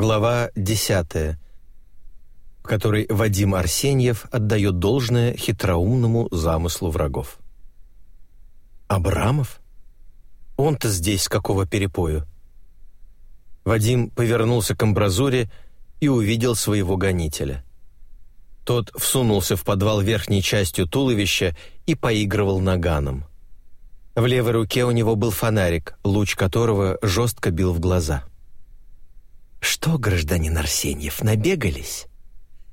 Глава 10, в которой Вадим Арсеньев отдает должное хитроумному замыслу врагов. «Абрамов? Он-то здесь с какого перепою?» Вадим повернулся к амбразуре и увидел своего гонителя. Тот всунулся в подвал верхней частью туловища и поигрывал наганом. В левой руке у него был фонарик, луч которого жестко бил в глаза. «Что, гражданин Арсеньев, набегались?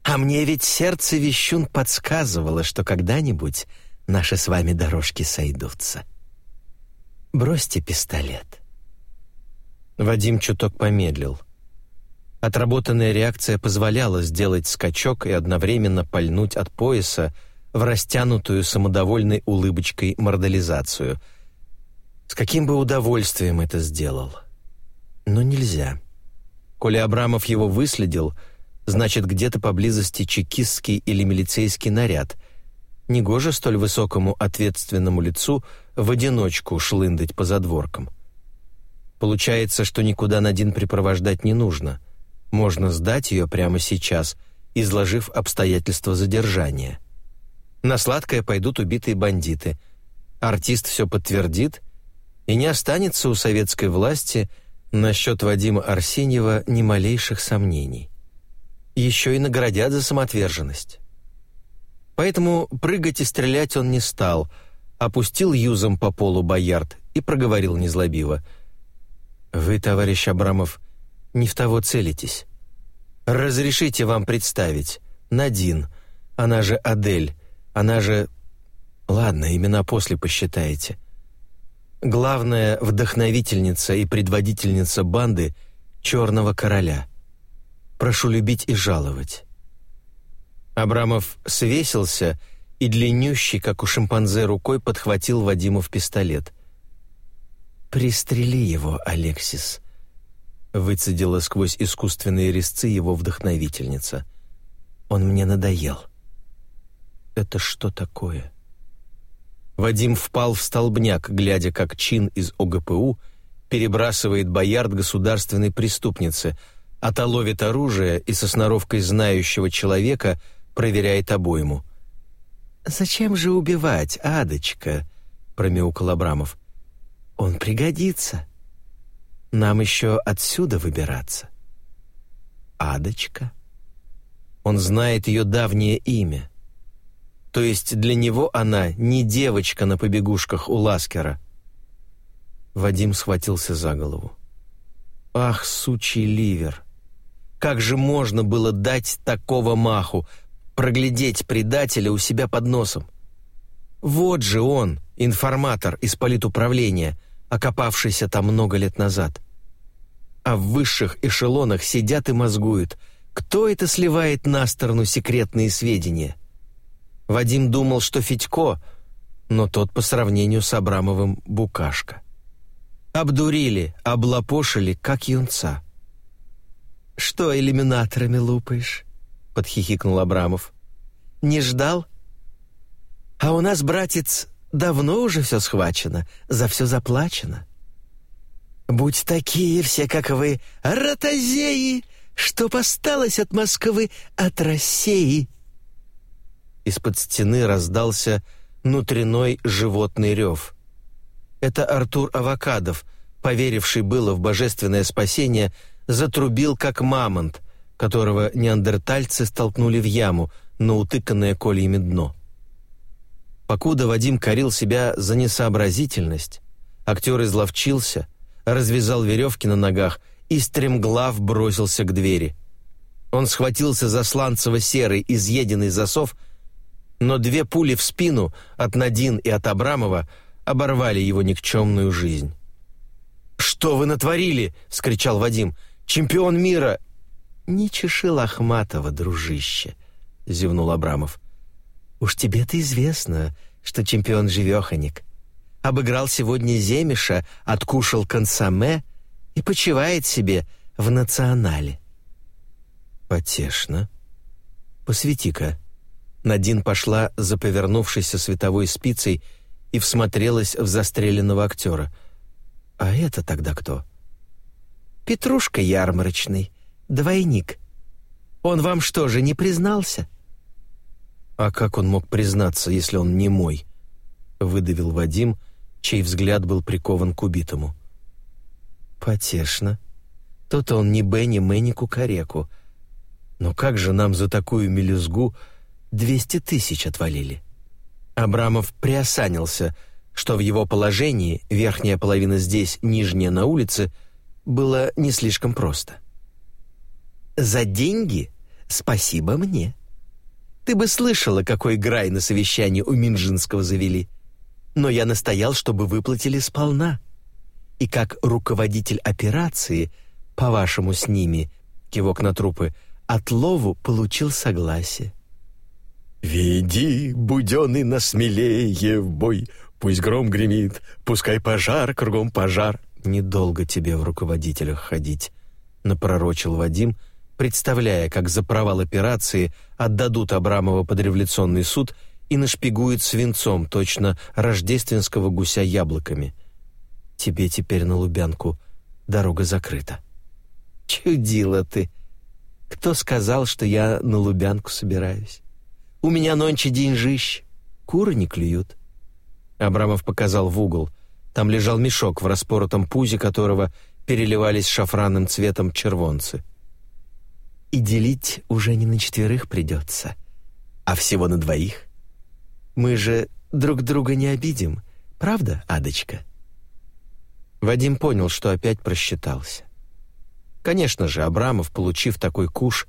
А мне ведь сердце вещун подсказывало, что когда-нибудь наши с вами дорожки сойдутся. Бросьте пистолет». Вадим чуток помедлил. Отработанная реакция позволяла сделать скачок и одновременно пальнуть от пояса в растянутую самодовольной улыбочкой мордализацию. С каким бы удовольствием это сделал. Но нельзя. Коли Абрамов его выследил, значит, где-то поблизости чекистский или милицейский наряд. Негоже столь высокому ответственному лицу в одиночку шлындать по задворкам. Получается, что никуда Надин припровождать не нужно — можно сдать ее прямо сейчас, изложив обстоятельства задержания. На сладкое пойдут убитые бандиты. Артист все подтвердит, и не останется у советской власти насчет Вадима Арсеньева ни малейших сомнений. Еще и наградят за самоотверженность. Поэтому прыгать и стрелять он не стал, опустил юзом по полу боярд и проговорил незлобиво. «Вы, товарищ Абрамов, не в того целитесь. Разрешите вам представить. Надин, она же Адель, она же... Ладно, имена после посчитаете. Главная вдохновительница и предводительница банды Черного Короля. Прошу любить и жаловать. Абрамов свесился и длиннющий, как у шимпанзе, рукой подхватил Вадиму в пистолет. «Пристрели его, Алексис», Выцедила сквозь искусственные резцы его вдохновительница. «Он мне надоел». «Это что такое?» Вадим впал в столбняк, глядя, как чин из ОГПУ перебрасывает боярд государственной преступницы, отоловит оружие и со сноровкой знающего человека проверяет обойму. «Зачем же убивать, Адочка?» — промяукал Абрамов. «Он пригодится». Нам еще отсюда выбираться. Адочка. Он знает ее давнее имя. То есть для него она не девочка на побегушках у Ласкера. Вадим схватился за голову. Ах, сучий ливер! Как же можно было дать такого маху, проглядеть предателя у себя под носом? Вот же он, информатор из политуправления, окопавшийся там много лет назад а в высших эшелонах сидят и мозгуют. Кто это сливает на сторону секретные сведения? Вадим думал, что Федько, но тот по сравнению с Абрамовым букашка. Обдурили, облапошили, как юнца. «Что иллюминаторами лупаешь?» — подхихикнул Абрамов. «Не ждал?» «А у нас, братец, давно уже все схвачено, за все заплачено». Будь такие все, как вы, ротозеи, что осталось от Москвы, от России!» Из-под стены раздался внутренной животный рев. Это Артур Авокадов, поверивший было в божественное спасение, затрубил как мамонт, которого неандертальцы столкнули в яму на утыканное кольями дно. Покуда Вадим корил себя за несообразительность, актер изловчился — развязал веревки на ногах и стремглав бросился к двери. Он схватился за сланцево-серый изъеденный засов, но две пули в спину от Надин и от Абрамова оборвали его никчемную жизнь. «Что вы натворили?» — скричал Вадим. «Чемпион мира!» «Не чеши Лохматова, дружище!» — зевнул Абрамов. «Уж тебе-то известно, что чемпион живеханик обыграл сегодня Земиша, откушал консоме и почивает себе в национале. Потешно. Посвети-ка. Надин пошла за повернувшейся световой спицей и всмотрелась в застреленного актера. А это тогда кто? Петрушка ярмарочный, двойник. Он вам что же, не признался?» «А как он мог признаться, если он не мой?» — выдавил Вадим, чей взгляд был прикован к убитому. «Потешно. Тот он ни Б, ни Мэ, ни Кукареку. Но как же нам за такую мелюзгу двести тысяч отвалили?» Абрамов приосанился, что в его положении, верхняя половина здесь, нижняя на улице, было не слишком просто. «За деньги спасибо мне. Ты бы слышала, какой грай на совещании у Минжинского завели. Но я настоял, чтобы выплатили сполна. И как руководитель операции, по-вашему с ними, кивок на трупы, от Лову получил согласие. «Веди, буденный насмелее в бой, пусть гром гремит, пускай пожар, кругом пожар». «Недолго тебе в руководителях ходить», — напророчил Вадим, представляя, как за провал операции отдадут Абрамова под революционный суд и нашпигуют свинцом точно рождественского гуся яблоками. «Тебе теперь на Лубянку дорога закрыта». «Чудила ты! Кто сказал, что я на Лубянку собираюсь?» У меня нонче деньжищ. Куры не клюют». Абрамов показал в угол. Там лежал мешок, в распоротом пузе которого переливались шафранным цветом червонцы. «И делить уже не на четверых придется, а всего на двоих. Мы же друг друга не обидим, правда, Адочка?» Вадим понял, что опять просчитался. Конечно же, Абрамов, получив такой куш,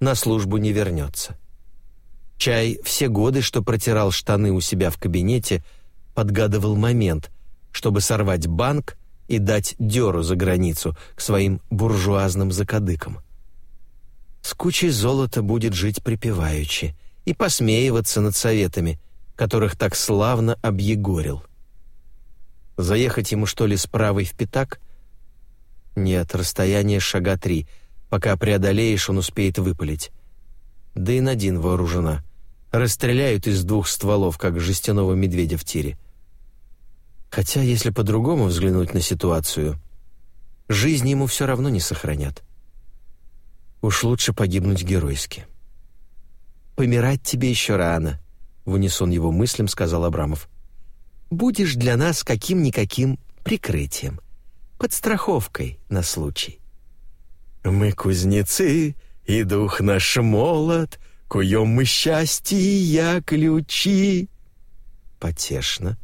на службу не вернется. Чай все годы, что протирал штаны у себя в кабинете, подгадывал момент, чтобы сорвать банк и дать дёру за границу к своим буржуазным закадыкам. С кучей золота будет жить припеваючи и посмеиваться над советами, которых так славно объегорил. Заехать ему, что ли, с правой в пятак? Нет, расстояние шага три. Пока преодолеешь, он успеет выпалить. Да и Надин вооружена расстреляют из двух стволов, как жестяного медведя в тире. Хотя, если по-другому взглянуть на ситуацию, жизнь ему все равно не сохранят. Уж лучше погибнуть геройски. «Помирать тебе еще рано», — в унисон его мыслям сказал Абрамов. «Будешь для нас каким-никаким прикрытием, подстраховкой на случай». «Мы кузнецы, и дух наш молод», Куем мы счастья ключи. Потешно.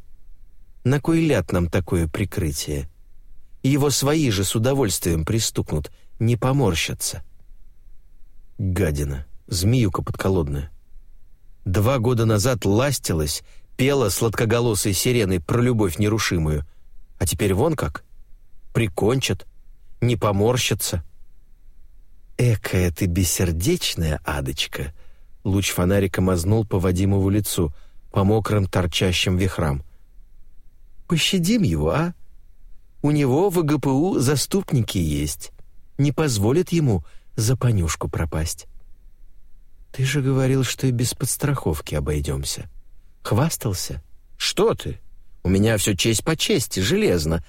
На кой ляд нам такое прикрытие? Его свои же с удовольствием пристукнут, не поморщатся. Гадина, змеюка подколодная. Два года назад ластилась, пела сладкоголосой сиреной про любовь нерушимую, а теперь вон как. Прикончат, не поморщатся. Экая ты бессердечная, адочка, Луч фонарика мазнул по Вадимову лицу, по мокрым торчащим вихрам. «Пощадим его, а? У него в ГПУ заступники есть. Не позволят ему за понюшку пропасть». «Ты же говорил, что и без подстраховки обойдемся. Хвастался?» «Что ты? У меня все честь по чести, железно.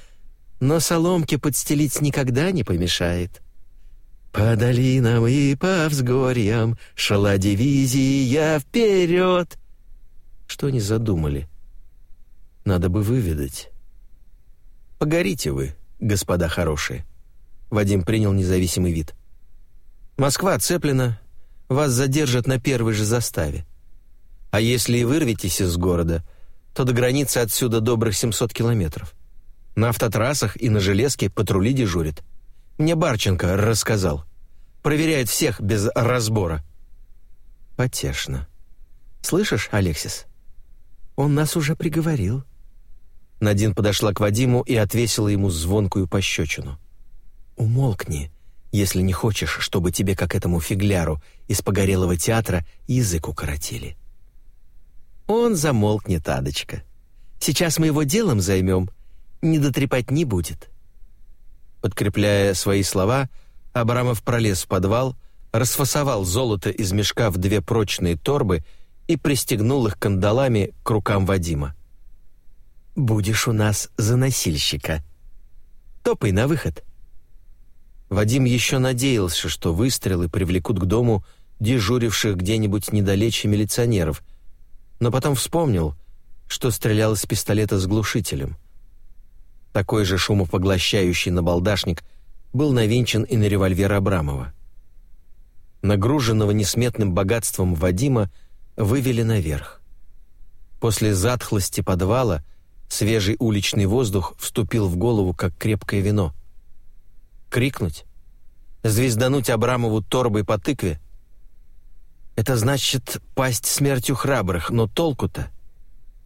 Но соломки подстелить никогда не помешает». По долинам и по взгорьям шла дивизия вперед. Что они задумали? Надо бы выведать. Погорите вы, господа хорошие. Вадим принял независимый вид. Москва оцеплена, вас задержат на первой же заставе. А если и вырветесь из города, то до границы отсюда добрых 700 километров. На автотрассах и на железке патрули дежурят. Мне Барченко рассказал. Проверяет всех без разбора. Потешно. Слышишь, Алексис? Он нас уже приговорил. Надин подошла к Вадиму и отвесила ему звонкую пощечину. «Умолкни, если не хочешь, чтобы тебе, как этому фигляру из погорелого театра, язык укоротили». «Он замолкнет, Адочка. Сейчас мы его делом займем, не дотрепать не будет». Подкрепляя свои слова, Абрамов пролез в подвал, расфасовал золото из мешка в две прочные торбы и пристегнул их кандалами к рукам Вадима. «Будешь у нас за носильщика. Топай на выход». Вадим еще надеялся, что выстрелы привлекут к дому дежуривших где-нибудь недалече милиционеров, но потом вспомнил, что стрелял из пистолета с глушителем. Такой же шумопоглощающий набалдашник был навинчен и на револьвер Абрамова. Нагруженного несметным богатством Вадима вывели наверх. После затхлости подвала свежий уличный воздух вступил в голову, как крепкое вино. Крикнуть? Звездануть Абрамову торбой по тыкве? Это значит пасть смертью храбрых, но толку-то?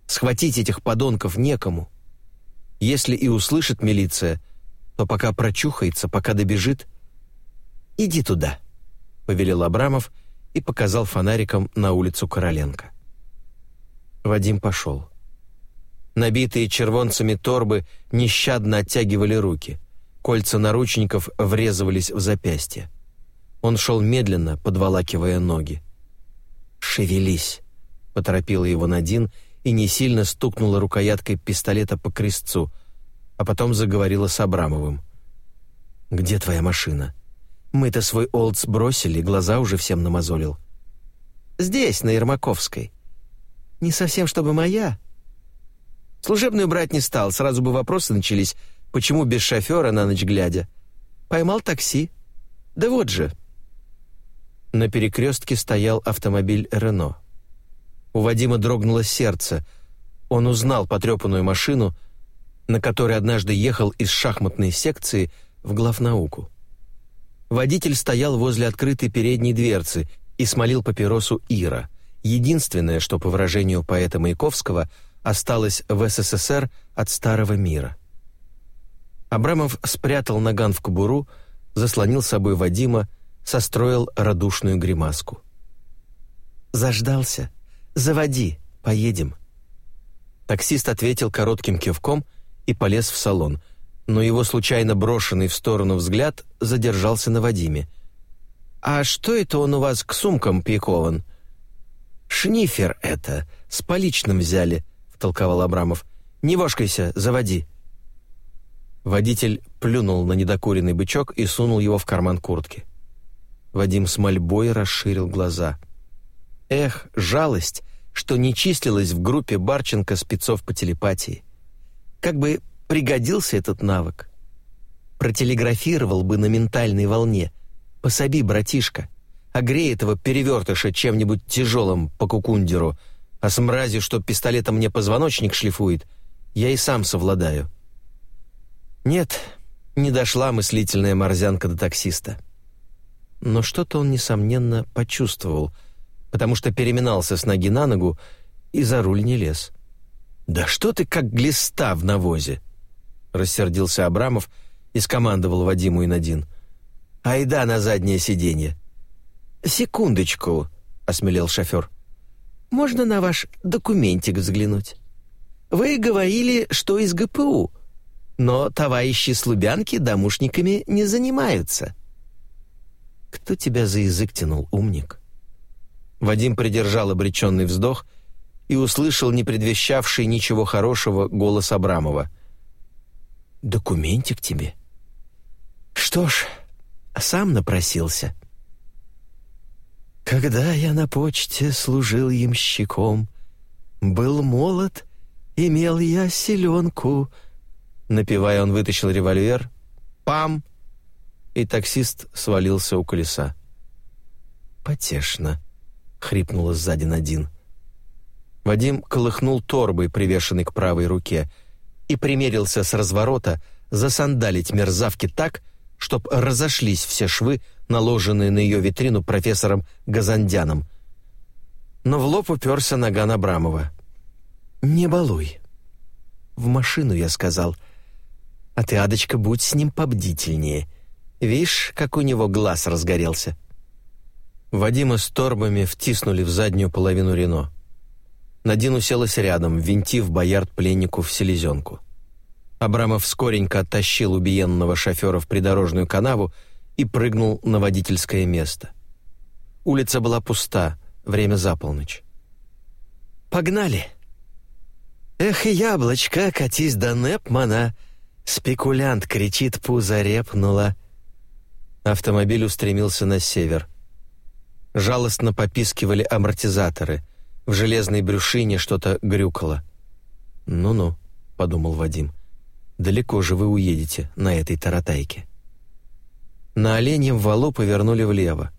Схватить этих подонков некому. Если и услышит милиция, то пока прочухается, пока добежит. «Иди туда», — повелел Абрамов и показал фонариком на улицу Короленко. Вадим пошел. Набитые червонцами торбы нещадно оттягивали руки. Кольца наручников врезывались в запястье. Он шел медленно, подволакивая ноги. «Шевелись!» — поторопила его Надин и не сильно стукнула рукояткой пистолета по крестцу, а потом заговорила с Абрамовым. «Где твоя машина? Мы-то свой Олдс бросили, глаза уже всем намазолил». «Здесь, на Ермаковской». «Не совсем чтобы моя». Служебную брать не стал, сразу бы вопросы начались, почему без шофера на ночь глядя. Поймал такси. Да вот же, на перекрестке стоял автомобиль «Рено». У Вадима дрогнуло сердце. Он узнал потрепанную машину, на которой однажды ехал из шахматной секции в главнауку. Водитель стоял возле открытой передней дверцы и смолил папиросу Ира, единственное, что, по выражению поэта Маяковского, осталось в СССР от старого мира. Абрамов спрятал наган в кобуру, заслонил собой Вадима состроил радушную гримаску. «Заждался? Заводи, поедем». Таксист ответил коротким кивком и полез в салон, но его случайно брошенный в сторону взгляд задержался на Вадиме. «А что это он у вас к сумкам прикован?» «Шнифер это, с поличным взяли», — втолковал Абрамов. «Не вошкайся, заводи». Водитель плюнул на недокуренный бычок и сунул его в карман куртки. Вадим с мольбой расширил глаза. Эх, жалость, что не числилась в группе Барченко спецов по телепатии. Как бы пригодился этот навык. Протелеграфировал бы на ментальной волне. Пособи, братишка. Огрей этого перевертыша чем-нибудь тяжелым по кукундеру, а с мразью, что пистолетом мне позвоночник шлифует, я и сам совладаю. Нет, не дошла мыслительная морзянка до таксиста но что-то он, несомненно, почувствовал, потому что переминался с ноги на ногу и за руль не лез. «Да что ты как глиста в навозе!» — рассердился Абрамов и скомандовал Вадиму и Надин. «Айда на заднее сиденье!» «Секундочку!» — осмелел шофер. «Можно на ваш документик взглянуть? Вы говорили, что из ГПУ, но товарищи с Лубянки домушниками не занимаются». «Кто тебя за язык тянул, умник?» Вадим придержал обреченный вздох и услышал не предвещавший ничего хорошего голос Абрамова. «Документик тебе?» «Что ж, сам напросился». «Когда я на почте служил ямщиком, был молод, имел я селенку». Напивая, он вытащил револьвер. «Пам!» и таксист свалился у колеса. «Потешно», — хрипнула сзади Надин. Вадим колыхнул торбой, привешенной к правой руке, и примерился с разворота засандалить мерзавки так, чтоб разошлись все швы, наложенные на ее витрину профессором Газандяном. Но в лоб уперся наган Абрамова. «Не балуй». «В машину», — я сказал. «А ты, Адочка, будь с ним побдительнее. Вишь, как у него глаз разгорелся». Вадима с торбами втиснули в заднюю половину Рено. Надин уселась рядом, винтив боярд пленнику в селезенку. Абрамов скоренько оттащил убиенного шофера в придорожную канаву и прыгнул на водительское место. Улица была пуста, время за полночь. «Погнали!» «Эх, яблочко, катись до Непмана!» Спекулянт кричит, пузо репнула. Автомобиль устремился на север. Жалостно попискивали амортизаторы. В железной брюшине что-то грюкало. «Ну-ну», — подумал Вадим, — «далеко же вы уедете на этой таратайке». На Оленьем валу повернули влево.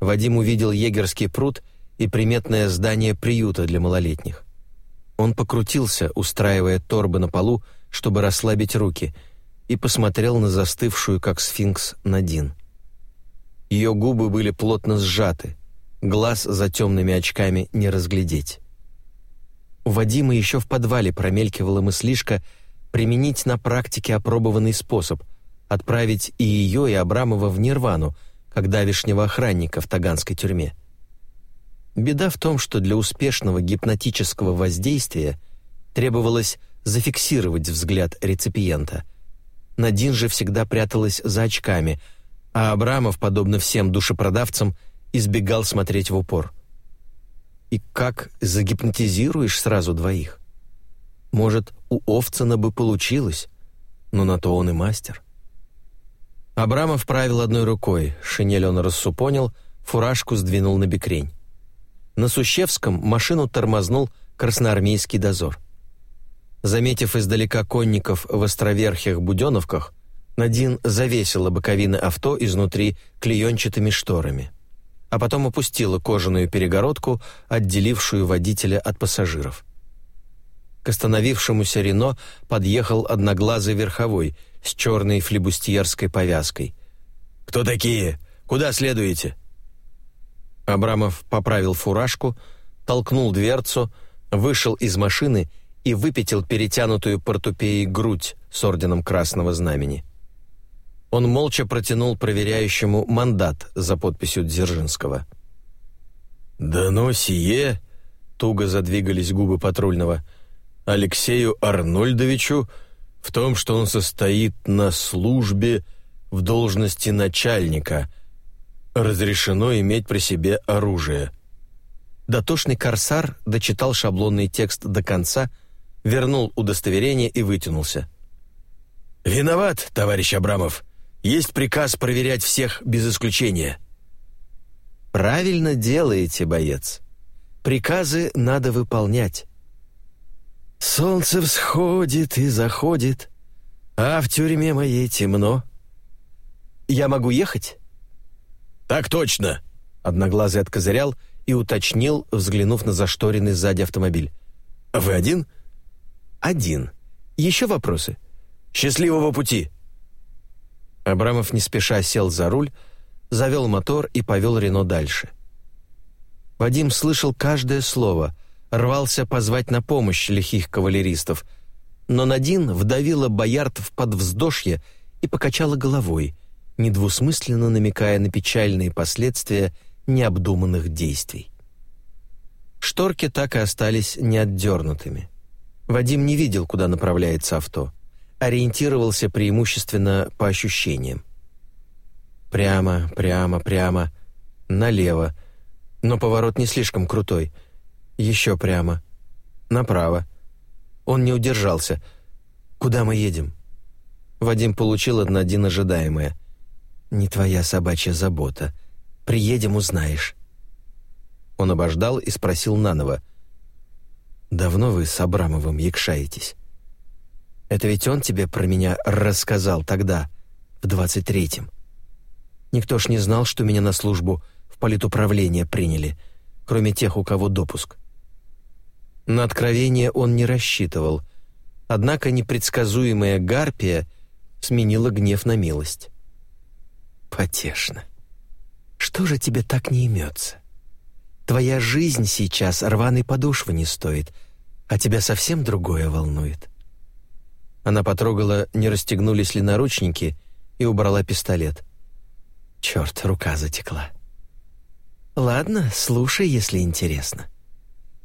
Вадим увидел егерский пруд и приметное здание приюта для малолетних. Он покрутился, устраивая торбы на полу, чтобы расслабить руки, и посмотрел на застывшую, как сфинкс, Надин. Ее губы были плотно сжаты, глаз за темными очками не разглядеть. У Вадима еще в подвале промелькивала мыслишка применить на практике опробованный способ — отправить и ее, и Абрамова в Нирвану, как давишнего охранника в таганской тюрьме. Беда в том, что для успешного гипнотического воздействия требовалось зафиксировать взгляд реципиента. Надин же всегда пряталась за очками, а Абрамов, подобно всем душепродавцам, избегал смотреть в упор. И как загипнотизируешь сразу двоих? Может, у Овцина бы получилось, но на то он и мастер. Абрамов правил одной рукой, шинель он рассупонил, фуражку сдвинул на бекрень. На Сущевском машину тормознул красноармейский дозор. Заметив издалека конников в островерхих буденовках, Надин завесила боковины авто изнутри клеенчатыми шторами, а потом опустила кожаную перегородку, отделившую водителя от пассажиров. К остановившемуся Рено подъехал одноглазый верховой с черной флебустьерской повязкой. «Кто такие? Куда следуете?» Абрамов поправил фуражку, толкнул дверцу, вышел из машины и выпятил перетянутую портупеей грудь с орденом Красного Знамени. Он молча протянул проверяющему мандат за подписью Дзержинского. «Дано сие», — туго задвигались губы патрульного, «Алексею Арнольдовичу в том, что он состоит на службе в должности начальника — разрешено иметь при себе оружие». Дотошный корсар дочитал шаблонный текст до конца, вернул удостоверение и вытянулся. «Виноват, товарищ Абрамов. Есть приказ проверять всех без исключения». «Правильно делаете, боец. Приказы надо выполнять». «Солнце всходит и заходит, а в тюрьме моей темно». «Я могу ехать?» «Так точно!» Одноглазый откозырял и уточнил, взглянув на зашторенный сзади автомобиль. «Вы один?» «Один. Еще вопросы?» «Счастливого пути!» Абрамов не спеша сел за руль, завел мотор и повел Рено дальше. Вадим слышал каждое слово, рвался позвать на помощь лихих кавалеристов, но Надин вдавила Боярд в подвздошье и покачала головой, недвусмысленно намекая на печальные последствия необдуманных действий. Шторки так и остались неотдернутыми. Вадим не видел, куда направляется авто. Ориентировался преимущественно по ощущениям. Прямо, прямо, прямо, налево. Но поворот не слишком крутой. Еще прямо. Направо. Он не удержался. «Куда мы едем?» Вадим получил от Надин ожидаемое. «Не твоя собачья забота. Приедем, узнаешь». Он обождал и спросил наново. «Давно вы с Абрамовым якшаетесь?» «Это ведь он тебе про меня рассказал тогда, в двадцать третьем. Никто ж не знал, что меня на службу в политуправление приняли, кроме тех, у кого допуск». На откровение он не рассчитывал, однако непредсказуемая гарпия сменила гнев на милость. Потешно. Что же тебе так не имется? Твоя жизнь сейчас рваной подошвы не стоит, а тебя совсем другое волнует. Она потрогала, не расстегнулись ли наручники, и убрала пистолет. Черт, рука затекла. Ладно, слушай, если интересно.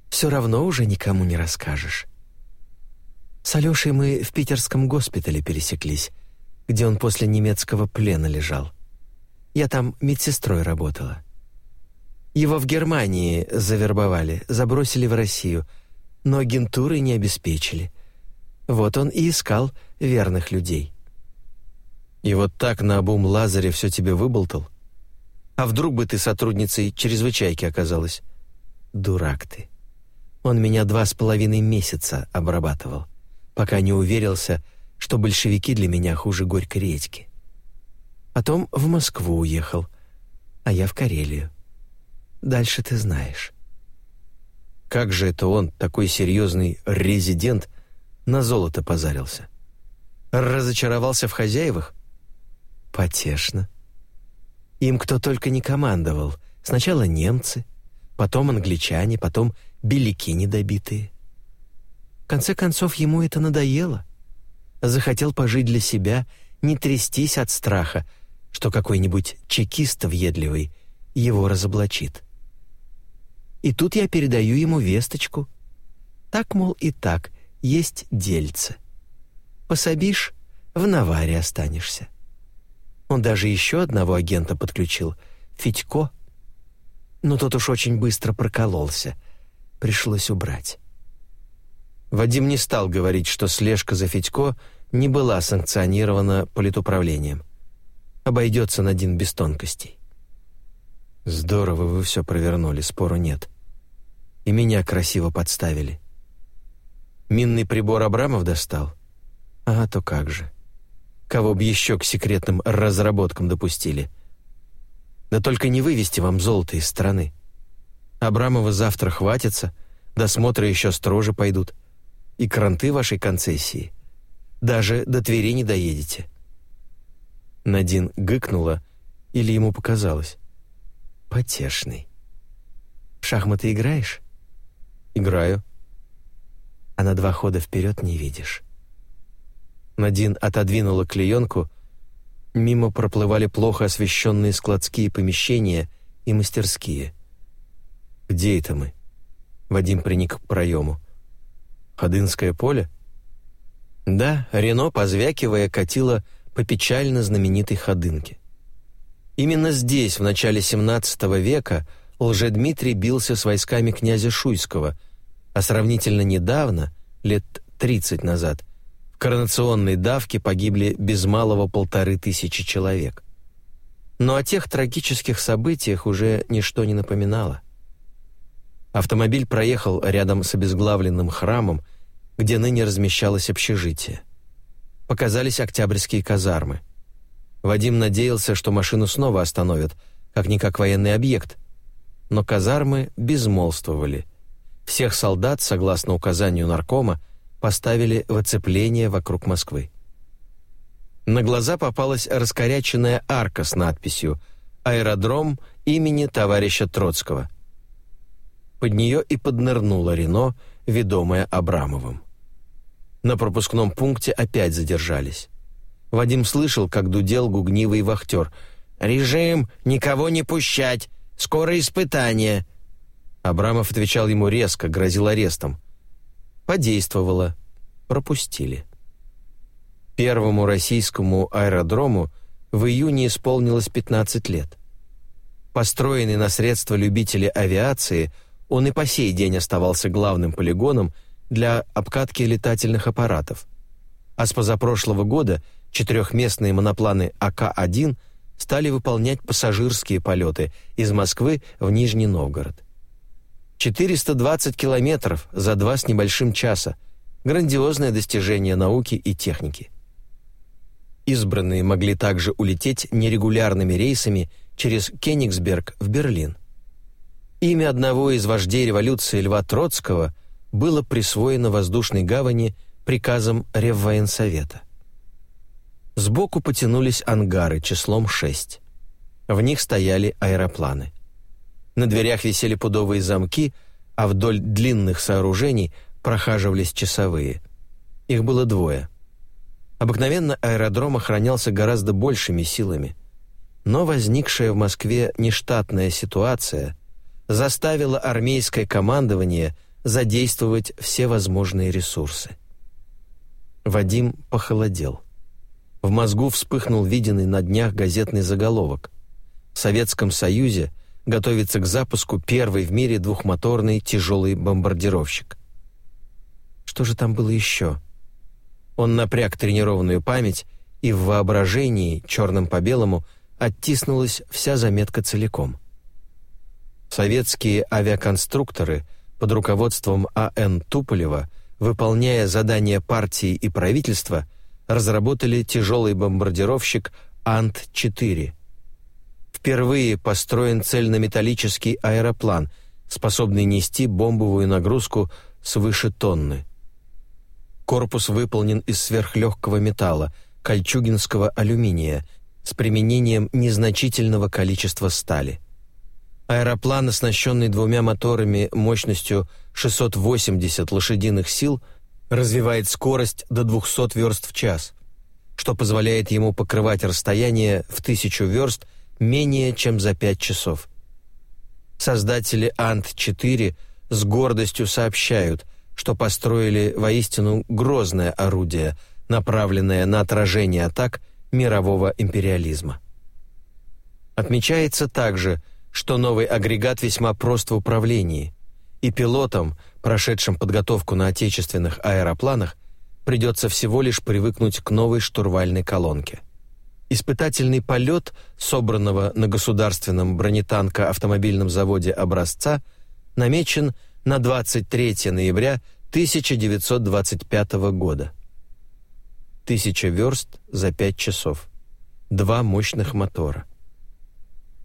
Все равно уже никому не расскажешь. С Алешей мы в питерском госпитале пересеклись, где он после немецкого плена лежал. Я там медсестрой работала. Его в Германии завербовали, забросили в Россию, но агентуры не обеспечили. Вот он и искал верных людей. И вот так на обум Лазаря все тебе выболтал? А вдруг бы ты сотрудницей чрезвычайки оказалась? Дурак ты. Он меня два с половиной месяца обрабатывал, пока не уверился, что большевики для меня хуже горькой редьки. Потом в Москву уехал, а я в Карелию. Дальше ты знаешь. Как же это он, такой серьезный резидент, на золото позарился? Разочаровался в хозяевах? Потешно. Им кто только не командовал. Сначала немцы, потом англичане, потом беляки недобитые. В конце концов, ему это надоело. Захотел пожить для себя, не трястись от страха, что какой-нибудь чекист въедливый его разоблачит. И тут я передаю ему весточку. Так, мол, и так, есть дельце. Пособишь, в наваре останешься. Он даже еще одного агента подключил, Федько. Но тот уж очень быстро прокололся. Пришлось убрать. Вадим не стал говорить, что слежка за Федько не была санкционирована политуправлением. Обойдется на один без тонкостей. «Здорово вы все провернули, спору нет. И меня красиво подставили. Минный прибор Абрамов достал? А то как же. Кого бы еще к секретным разработкам допустили? Да только не вывести вам золото из страны. Абрамова завтра хватится, досмотры еще строже пойдут. И кранты вашей концессии. Даже до Твери не доедете. Надин гыкнула, или ему показалось. Потешный. В шахматы играешь? Играю. А на два хода вперед не видишь. Надин отодвинула клеенку. Мимо проплывали плохо освещенные складские помещения и мастерские. «Где это мы?» Вадим приник к проему. «Ходынское поле?» Да, Рено, позвякивая, катило по печально знаменитой Ходынке. Именно здесь, в начале XVII века, Лжедмитрий бился с войсками князя Шуйского, а сравнительно недавно, лет 30 назад, в коронационной давке погибли без малого полторы тысячи человек. Но о тех трагических событиях уже ничто не напоминало. Автомобиль проехал рядом с обезглавленным храмом, где ныне размещалось общежитие. Показались октябрьские казармы. Вадим надеялся, что машину снова остановят, как-никак военный объект. Но казармы безмолвствовали. Всех солдат, согласно указанию наркома, поставили в оцепление вокруг Москвы. На глаза попалась раскоряченная арка с надписью «Аэродром имени товарища Троцкого». Под нее и поднырнула Рено, ведомая Абрамовым. На пропускном пункте опять задержались. Вадим слышал, как дудел гугнивый вахтер. «Режим! Никого не пущать! Скоро испытание!» Абрамов отвечал ему резко, грозил арестом. Подействовало. Пропустили. Первому российскому аэродрому в июне исполнилось 15 лет. Построенный на средства любителей авиации, он и по сей день оставался главным полигоном для обкатки летательных аппаратов. А с позапрошлого года четырехместные монопланы АК-1 стали выполнять пассажирские полеты из Москвы в Нижний Новгород. 420 километров за два с небольшим часа. Грандиозное достижение науки и техники. Избранные могли также улететь нерегулярными рейсами через Кенигсберг в Берлин. Имя одного из вождей революции Льва Троцкого – было присвоено воздушной гавани приказом Реввоенсовета. Сбоку потянулись ангары числом шесть. В них стояли аэропланы. На дверях висели пудовые замки, а вдоль длинных сооружений прохаживались часовые. Их было двое. Обыкновенно аэродром охранялся гораздо большими силами. Но возникшая в Москве нештатная ситуация заставила армейское командование задействовать все возможные ресурсы. Вадим похолодел. В мозгу вспыхнул виденный на днях газетный заголовок. В Советском Союзе готовится к запуску первый в мире двухмоторный тяжелый бомбардировщик. Что же там было еще? Он напряг тренированную память и в воображении, черным по белому, оттиснулась вся заметка целиком. Советские авиаконструкторы под руководством А.Н. Туполева, выполняя задания партии и правительства, разработали тяжелый бомбардировщик Ант-4. Впервые построен цельнометаллический аэроплан, способный нести бомбовую нагрузку свыше тонны. Корпус выполнен из сверхлегкого металла, кольчугинского алюминия, с применением незначительного количества стали. Аэроплан, оснащенный двумя моторами мощностью 680 лошадиных сил, развивает скорость до 200 верст в час, что позволяет ему покрывать расстояние в тысячу верст менее чем за 5 часов. Создатели Ант-4 с гордостью сообщают, что построили воистину грозное орудие, направленное на отражение атак мирового империализма. Отмечается также, что новый агрегат весьма прост в управлении, и пилотам, прошедшим подготовку на отечественных аэропланах, придется всего лишь привыкнуть к новой штурвальной колонке. Испытательный полет, собранного на государственном бронетанко-автомобильном заводе образца, намечен на 23 ноября 1925 года. Тысяча верст за пять часов. Два мощных мотора.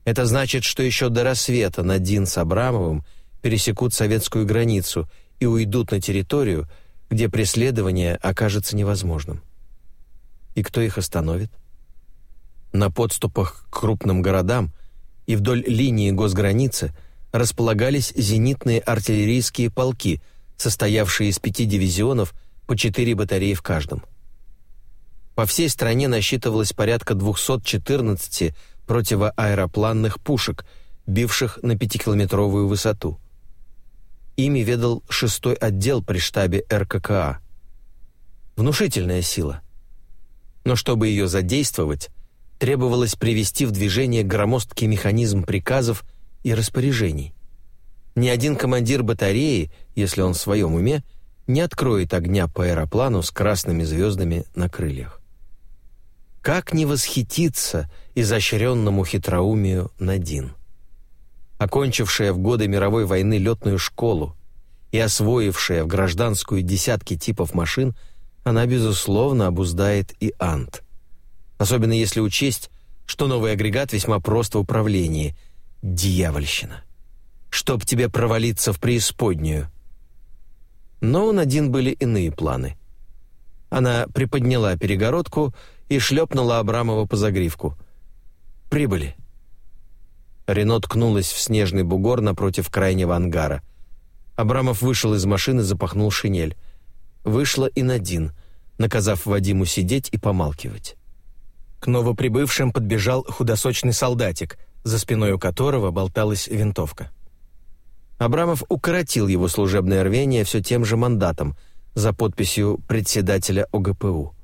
Это значит, что еще до рассвета Надин с Абрамовым пересекут советскую границу и уйдут на территорию, где преследование окажется невозможным. И кто их остановит? На подступах к крупным городам и вдоль линии госграницы располагались зенитные артиллерийские полки, состоявшие из пяти дивизионов по четыре батареи в каждом. По всей стране насчитывалось порядка 214 противоаэропланных пушек, бивших на пятикилометровую высоту. Ими ведал шестой отдел при штабе РККА. Внушительная сила. Но чтобы ее задействовать, требовалось привести в движение громоздкий механизм приказов и распоряжений. Ни один командир батареи, если он в своем уме, не откроет огня по аэроплану с красными звездами на крыльях. Как не восхититься изощренному хитроумию Надин? Окончившая в годы мировой войны летную школу и освоившая в гражданскую десятки типов машин, она, безусловно, обуздает и Ант. Особенно если учесть, что новый агрегат весьма прост в управлении. Дьявольщина. Чтоб тебе провалиться в преисподнюю. Но у Надин были иные планы. Она приподняла перегородку и шлепнула Абрамова по загривку. «Прибыли». Рено ткнулась в снежный бугор напротив крайнего ангара. Абрамов вышел из машины, запахнул шинель. Вышла и Надин, наказав Вадиму сидеть и помалкивать. К новоприбывшим подбежал худосочный солдатик, за спиной у которого болталась винтовка. Абрамов укоротил его служебное рвение все тем же мандатом за подписью председателя ОГПУ.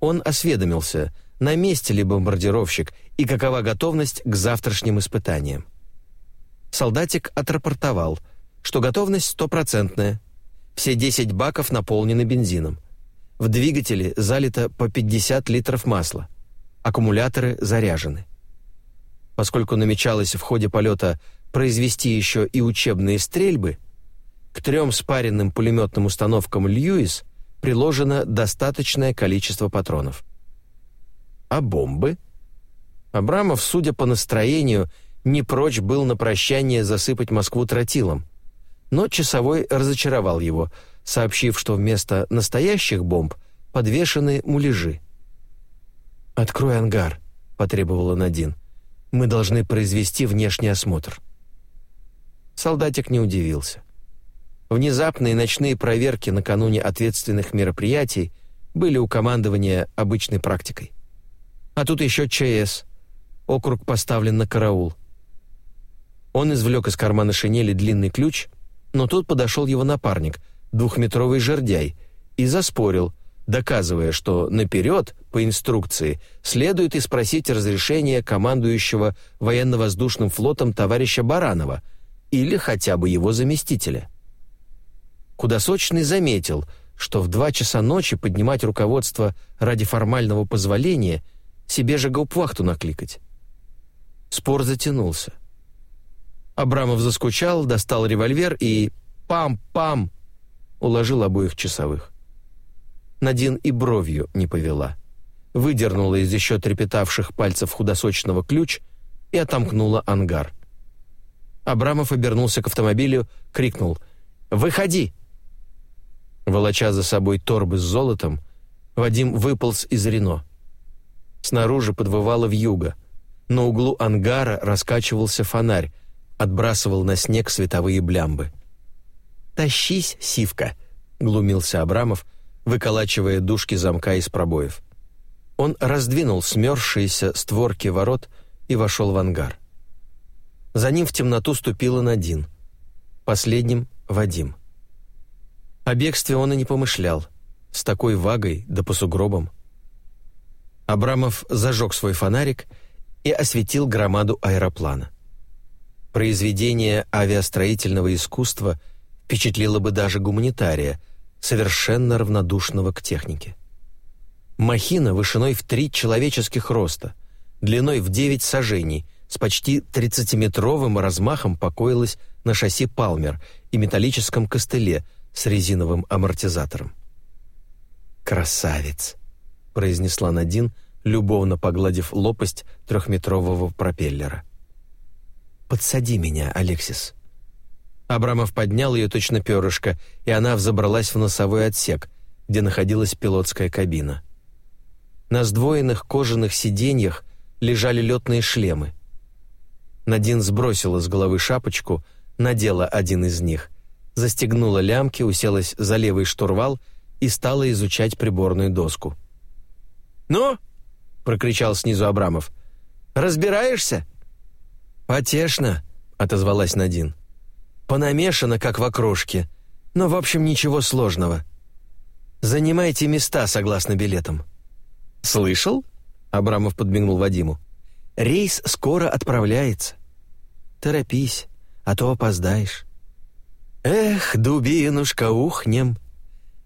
Он осведомился, на месте ли бомбардировщик и какова готовность к завтрашним испытаниям. Солдатик отрапортовал, что готовность стопроцентная. Все 10 баков наполнены бензином. В двигателе залито по 50 литров масла. Аккумуляторы заряжены. Поскольку намечалось в ходе полета произвести еще и учебные стрельбы, к трем спаренным пулеметным установкам «Льюис» приложено достаточное количество патронов. А бомбы? Абрамов, судя по настроению, не прочь был на прощание засыпать Москву тротилом. Но часовой разочаровал его – сообщив, что вместо настоящих бомб подвешены муляжи. «Открой ангар», — потребовала Надин. «Мы должны произвести внешний осмотр». Солдатик не удивился. Внезапные ночные проверки накануне ответственных мероприятий были у командования обычной практикой. А тут еще ЧС. Округ поставлен на караул. Он извлек из кармана шинели длинный ключ, но тут подошел его напарник — двухметровый жердяй, и заспорил, доказывая, что наперед, по инструкции, следует и спросить разрешения командующего военно-воздушным флотом товарища Баранова или хотя бы его заместителя. Худосочный заметил, что в два часа ночи поднимать руководство ради формального позволения себе же гаупвахту накликать. Спор затянулся. Абрамов заскучал, достал револьвер и пам-пам уложил обоих часовых. Надин и бровью не повела. Выдернула из еще трепетавших пальцев худосочного ключ и отомкнула ангар. Абрамов обернулся к автомобилю, крикнул «Выходи!». Волоча за собой торбы с золотом, Вадим выполз из Рено. Снаружи подвывало вьюга. На углу ангара раскачивался фонарь, отбрасывал на снег световые блямбы. «Тащись, сивка!» — глумился Абрамов, выколачивая дужки замка из пробоев. Он раздвинул смерзшиеся створки ворот и вошел в ангар. За ним в темноту ступила Надин. Последним — Вадим. О бегстве он и не помышлял. С такой вагой да по сугробам. Абрамов зажег свой фонарик и осветил громаду аэроплана. Произведение авиастроительного искусства — впечатлило бы даже гуманитария, совершенно равнодушного к технике. Махина вышиной в три человеческих роста, длиной в девять сажений, с почти 30-метровым размахом покоилась на шасси «Палмер» и металлическом костыле с резиновым амортизатором. «Красавец!» — произнесла Надин, любовно погладив лопасть трехметрового пропеллера. «Подсади меня, Алексис», Абрамов поднял ее точно перышко, и она взобралась в носовой отсек, где находилась пилотская кабина. На сдвоенных кожаных сиденьях лежали летные шлемы. Надин сбросила с головы шапочку, надела один из них, застегнула лямки, уселась за левый штурвал и стала изучать приборную доску. «Ну?» — прокричал снизу Абрамов. «Разбираешься?» «Потешно», — отозвалась Надин. Понамешано, как в окрошке. Но, в общем, ничего сложного. Занимайте места согласно билетам». «Слышал?» — Абрамов подмигнул Вадиму. «Рейс скоро отправляется. Торопись, а то опоздаешь». «Эх, дубинушка, ухнем!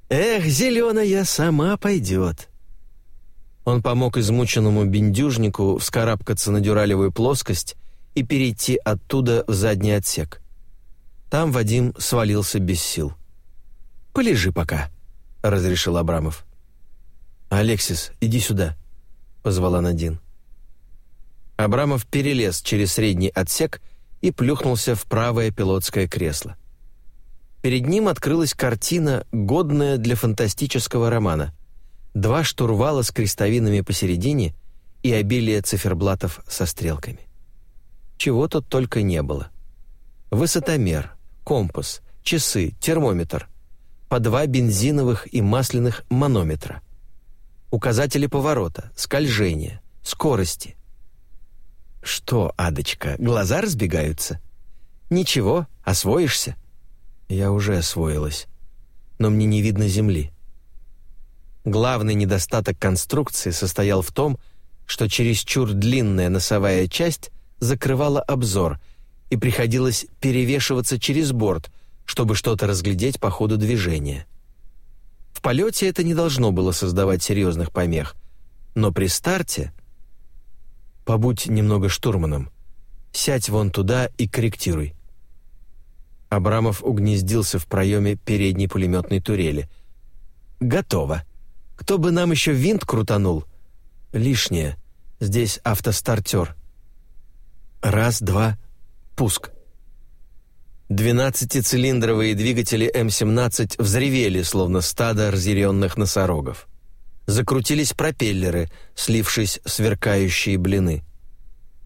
Эх, зеленая сама пойдет!» Он помог измученному бендюжнику вскарабкаться на дюралевую плоскость и перейти оттуда в задний отсек. Там Вадим свалился без сил. «Полежи пока», — разрешил Абрамов. «Алексис, иди сюда», — позвала Надин. Абрамов перелез через средний отсек и плюхнулся в правое пилотское кресло. Перед ним открылась картина, годная для фантастического романа. Два штурвала с крестовинами посередине и обилие циферблатов со стрелками. Чего тут только не было. Высотомер, компас, часы, термометр, по два бензиновых и масляных манометра, указатели поворота, скольжения, скорости. Что, Адочка, глаза разбегаются? Ничего, освоишься? Я уже освоилась, но мне не видно земли. Главный недостаток конструкции состоял в том, что чересчур длинная носовая часть закрывала обзор – и приходилось перевешиваться через борт, чтобы что-то разглядеть по ходу движения. В полете это не должно было создавать серьезных помех, но при старте... Побудь немного штурманом. Сядь вон туда и корректируй. Абрамов угнездился в проеме передней пулеметной турели. «Готово. Кто бы нам еще винт крутанул?» «Лишнее. Здесь автостартер». «Раз, два, Пуск. Двенадцатицилиндровые двигатели М-17 взревели, словно стадо разъяренных носорогов. Закрутились пропеллеры, слившись в сверкающие блины.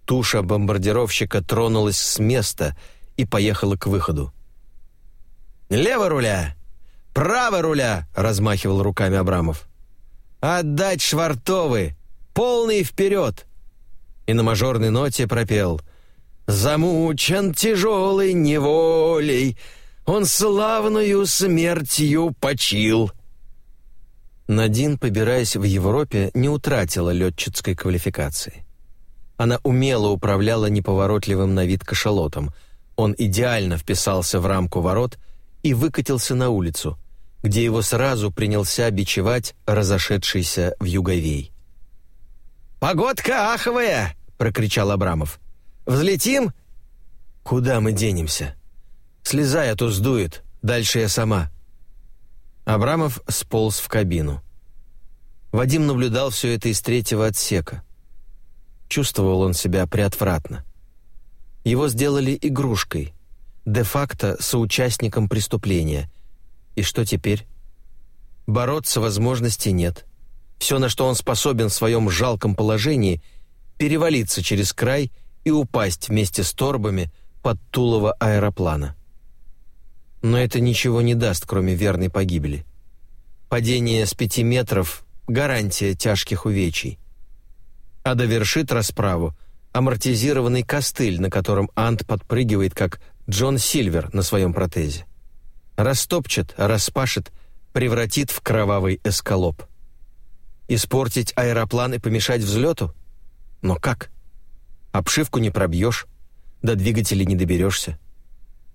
Туша бомбардировщика тронулась с места и поехала к выходу. «Лево руля! Право руля!» — размахивал руками Абрамов. «Отдать швартовы! Полный вперед!» И на мажорной ноте пропел — Замучен тяжелой неволей, Он славную смертью почил. Надин, побираясь в Европе, не утратила летчицкой квалификации. Она умело управляла неповоротливым на вид кашалотом. Он идеально вписался в рамку ворот и выкатился на улицу. где его сразу принялся бичевать разошедшийся в юговей. «Погодка аховая!» — прокричал Абрамов. «Взлетим?» «Куда мы денемся?» «Слезай, а то сдует. Дальше я сама». Абрамов сполз в кабину. Вадим наблюдал все это из третьего отсека. Чувствовал он себя приотвратно. Его сделали игрушкой, де-факто соучастником преступления. И что теперь? Бороться возможности нет. Все, на что он способен в своем жалком положении, перевалиться через край и упасть вместе с торбами под тулово аэроплана. Но это ничего не даст, кроме верной погибели. Падение с пяти метров — гарантия тяжких увечий. А довершит расправу амортизированный костыль, на котором Ант подпрыгивает, как Джон Сильвер на своем протезе. Растопчет, распашет, превратит в кровавый эскалоп. Испортить аэроплан и помешать взлету? Но как? Обшивку не пробьешь, до двигателей не доберешься.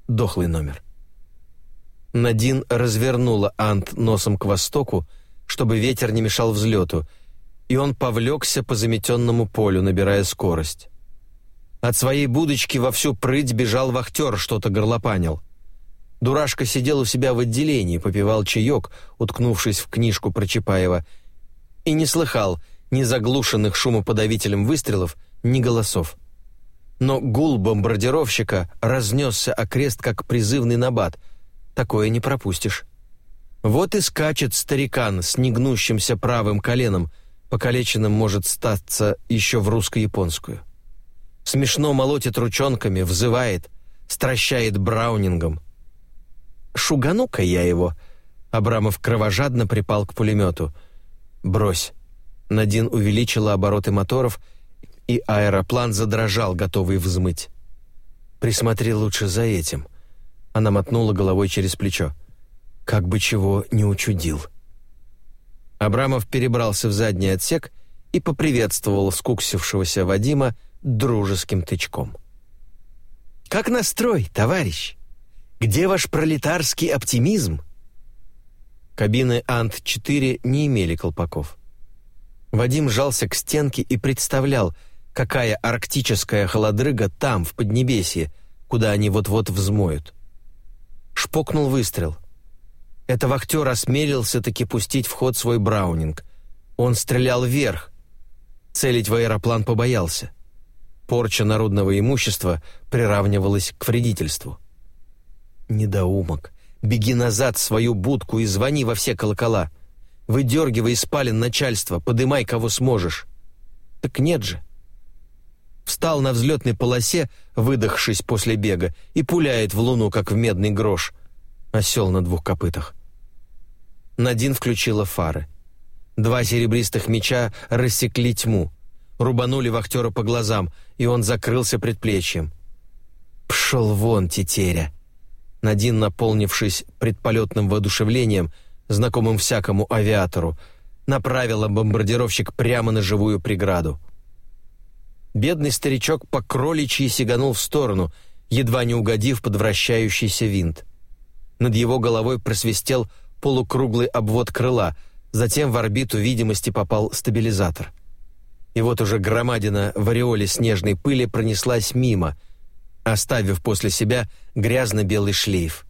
Дохлый номер. Надин развернула Ант носом к востоку, чтобы ветер не мешал взлету, и он повлекся по заметенному полю, набирая скорость. От своей будочки во всю прыть бежал вахтер, что-то горлопанил. Дурашка сидел у себя в отделении, попивал чаек, уткнувшись в книжку про Чапаева, и не слыхал ни заглушенных шумоподавителем выстрелов, ни голосов. Но гул бомбардировщика разнесся окрест, как призывный набат. Такое не пропустишь. Вот и скачет старикан с негнущимся правым коленом, покалеченным может статься еще в русско-японскую. Смешно молотит ручонками, взывает, стращает браунингом. «Шугану-ка я его!» Абрамов кровожадно припал к пулемету. «Брось!» Надин увеличила обороты моторов, и аэроплан задрожал, готовый взмыть. «Присмотри лучше за этим». Она мотнула головой через плечо. «Как бы чего не учудил». Абрамов перебрался в задний отсек и поприветствовал скуксившегося Вадима дружеским тычком. «Как настрой, товарищ? Где ваш пролетарский оптимизм?» Кабины Ант-4 не имели колпаков. Вадим жался к стенке и представлял, какая арктическая холодрыга там, в Поднебесье, куда они вот-вот взмоют. Шпокнул выстрел — это вахтер осмелился таки пустить в ход свой браунинг. Он стрелял вверх. Целить в аэроплан побоялся. Порча народного имущества приравнивалась к вредительству. «Недоумок, беги назад в свою будку и звони во все колокола. Выдергивай из спален начальство, подымай кого сможешь». Так нет же. Встал на взлетной полосе, выдохшись после бега, и пуляет в луну, как в медный грош. Осел на двух копытах. Надин включила фары. Два серебристых меча рассекли тьму, рубанули вахтера по глазам, и он закрылся предплечьем. «Пшел вон, тетеря!» Надин, наполнившись предполетным воодушевлением, знакомым всякому авиатору, направила бомбардировщик прямо на живую преграду. Бедный старичок по кроличьи сиганул в сторону, едва не угодив под вращающийся винт. Над его головой просвистел полукруглый обвод крыла, затем в орбиту видимости попал стабилизатор. И вот уже громадина в ореоле снежной пыли пронеслась мимо, оставив после себя грязно-белый шлейф.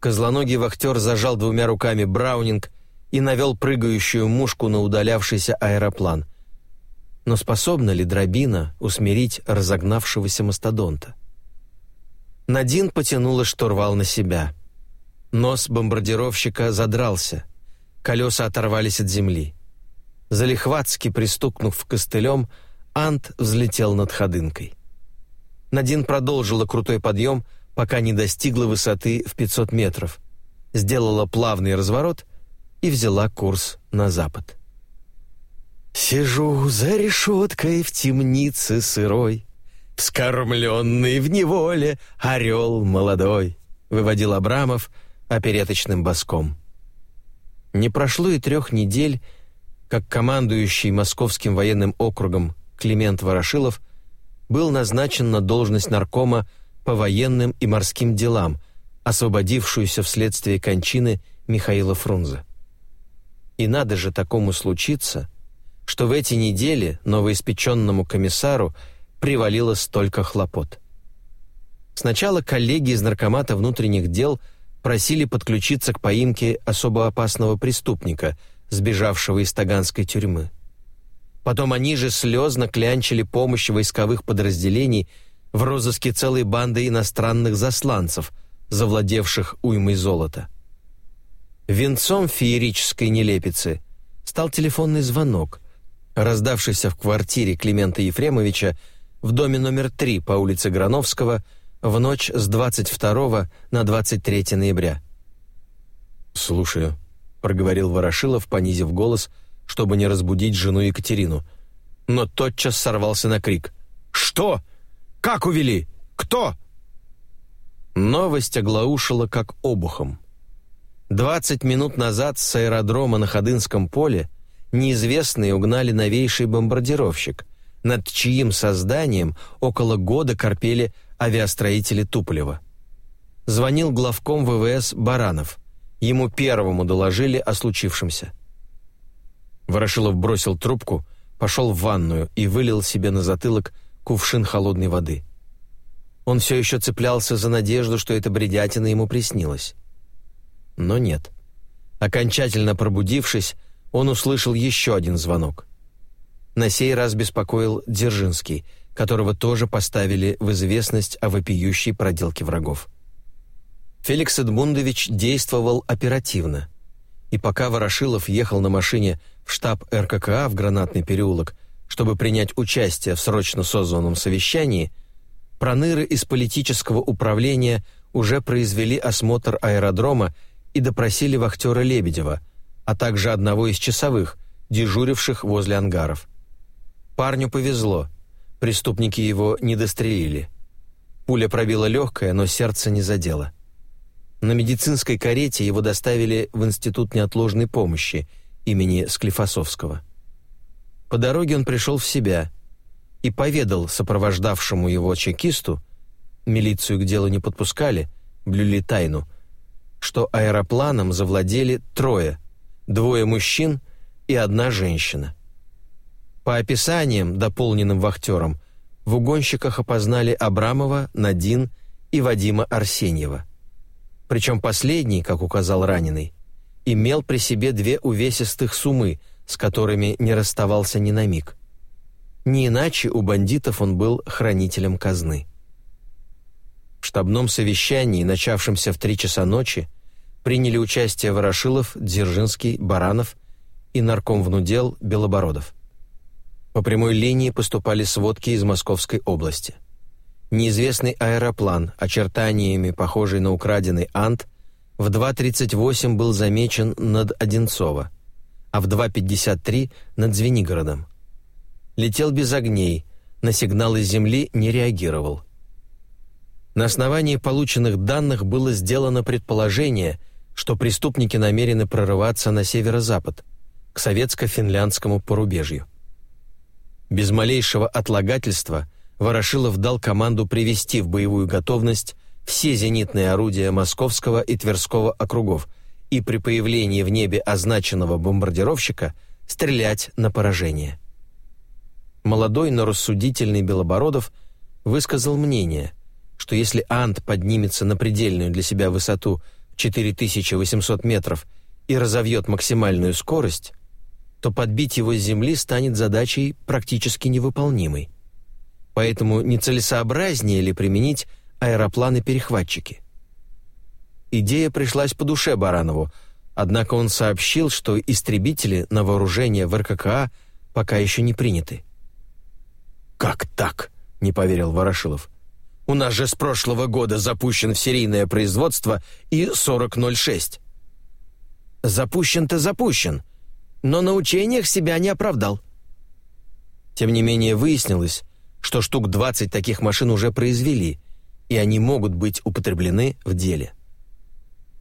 Козлоногий вахтер зажал двумя руками Браунинг и навел прыгающую мушку на удалявшийся аэроплан. Но способна ли дробина усмирить разогнавшегося мастодонта? Надин потянула штурвал на себя — Нос бомбардировщика задрался, колеса оторвались от земли. Залихватски пристукнув костылем, Ант взлетел над ходынкой. Надин продолжила крутой подъем, пока не достигла высоты в 500 метров, сделала плавный разворот и взяла курс на запад. «Сижу за решеткой в темнице сырой, вскормленный в неволе орел молодой», выводил Абрамов — опереточным боском. Не прошло и трех недель, как командующий Московским военным округом Климент Ворошилов был назначен на должность наркома по военным и морским делам, освободившуюся вследствие кончины Михаила Фрунзе. И надо же такому случиться, что в эти недели новоиспеченному комиссару привалило столько хлопот. Сначала коллеги из Наркомата внутренних дел просили подключиться к поимке особо опасного преступника, сбежавшего из Таганской тюрьмы. Потом они же слезно клянчили помощь войсковых подразделений в розыске целой банды иностранных засланцев, завладевших уймой золота. Венцом феерической нелепицы стал телефонный звонок, раздавшийся в квартире Климента Ефремовича в доме номер 3 по улице Грановского в ночь с 22 на 23 ноября. «Слушаю», — проговорил Ворошилов, понизив голос, чтобы не разбудить жену Екатерину. Но тотчас сорвался на крик. «Что? Как увели? Кто?» Новость оглаушила как обухом. Двадцать минут назад с аэродрома на Ходынском поле неизвестные угнали новейший бомбардировщик, над чьим созданием около года корпели авиастроители Туполева. Звонил главком ВВС Баранов. Ему первому доложили о случившемся. Ворошилов бросил трубку, пошел в ванную и вылил себе на затылок кувшин холодной воды. Он все еще цеплялся за надежду, что эта бредятина ему приснилась. Но нет. Окончательно пробудившись, он услышал еще один звонок. На сей раз беспокоил Дзержинский, которого тоже поставили в известность о вопиющей проделке врагов. Феликс Эдмундович действовал оперативно, и пока Ворошилов ехал на машине в штаб РККА в Гранатный переулок, чтобы принять участие в срочно созванном совещании, проныры из политического управления уже произвели осмотр аэродрома и допросили вахтера Лебедева, а также одного из часовых, дежуривших возле ангаров. Парню повезло, преступники его не дострелили. Пуля пробила легкое, но сердце не задело. На медицинской карете его доставили в Институт неотложной помощи имени Склифосовского. По дороге он пришел в себя и поведал сопровождавшему его чекисту, милицию к делу не подпускали, блюли тайну, что аэропланом завладели трое – двое мужчин и одна женщина. По описаниям, дополненным вахтером, в угонщиках опознали Абрамова, Надин и Вадима Арсеньева. Причем последний, как указал раненый, имел при себе две увесистых сумы, с которыми не расставался ни на миг. Не иначе у бандитов он был хранителем казны. В штабном совещании, начавшемся в три часа ночи, приняли участие Ворошилов, Дзержинский, Баранов и нарком внудел Белобородов. По прямой линии поступали сводки из Московской области. Неизвестный аэроплан, очертаниями похожий на украденный «Ант», в 2.38 был замечен над Одинцово, а в 2.53 над Звенигородом. Летел без огней, на сигналы Земли не реагировал. На основании полученных данных было сделано предположение, что преступники намерены прорываться на северо-запад, к советско-финляндскому порубежью. Без малейшего отлагательства Ворошилов дал команду привести в боевую готовность все зенитные орудия Московского и Тверского округов и при появлении в небе означенного бомбардировщика стрелять на поражение. Молодой, но рассудительный Белобородов высказал мнение, что если Ант поднимется на предельную для себя высоту – 4800 метров и разовьет максимальную скорость, то подбить его с земли станет задачей практически невыполнимой. Поэтому нецелесообразнее ли применить аэропланы-перехватчики? Идея пришлась по душе Баранову, однако он сообщил, что истребители на вооружение в РККА пока еще не приняты. «Как так?» — не поверил Ворошилов. У нас же с прошлого года запущен в серийное производство И-4006. Запущен-то запущен, но на учениях себя не оправдал. Тем не менее выяснилось, что штук 20 таких машин уже произвели, и они могут быть употреблены в деле.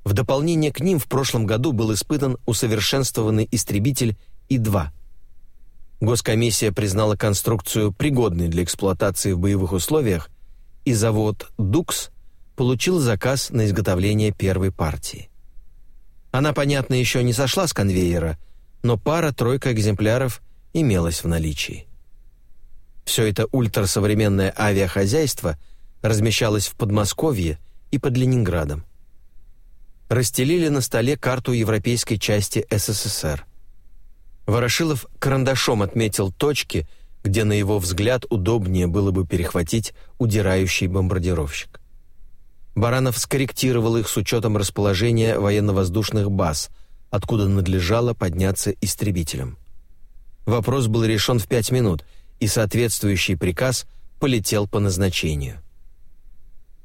В дополнение к ним в прошлом году был испытан усовершенствованный истребитель И-2. Госкомиссия признала конструкцию пригодной для эксплуатации в боевых условиях и завод «Дукс» получил заказ на изготовление первой партии. Она, понятно, еще не сошла с конвейера, но пара-тройка экземпляров имелась в наличии. Все это ультрасовременное авиахозяйство размещалось в Подмосковье и под Ленинградом. Расстелили на столе карту европейской части СССР. Ворошилов карандашом отметил точки, где, на его взгляд, удобнее было бы перехватить удирающий бомбардировщик. Баранов скорректировал их с учетом расположения военно-воздушных баз, откуда надлежало подняться истребителям. Вопрос был решен в пять минут, и соответствующий приказ полетел по назначению.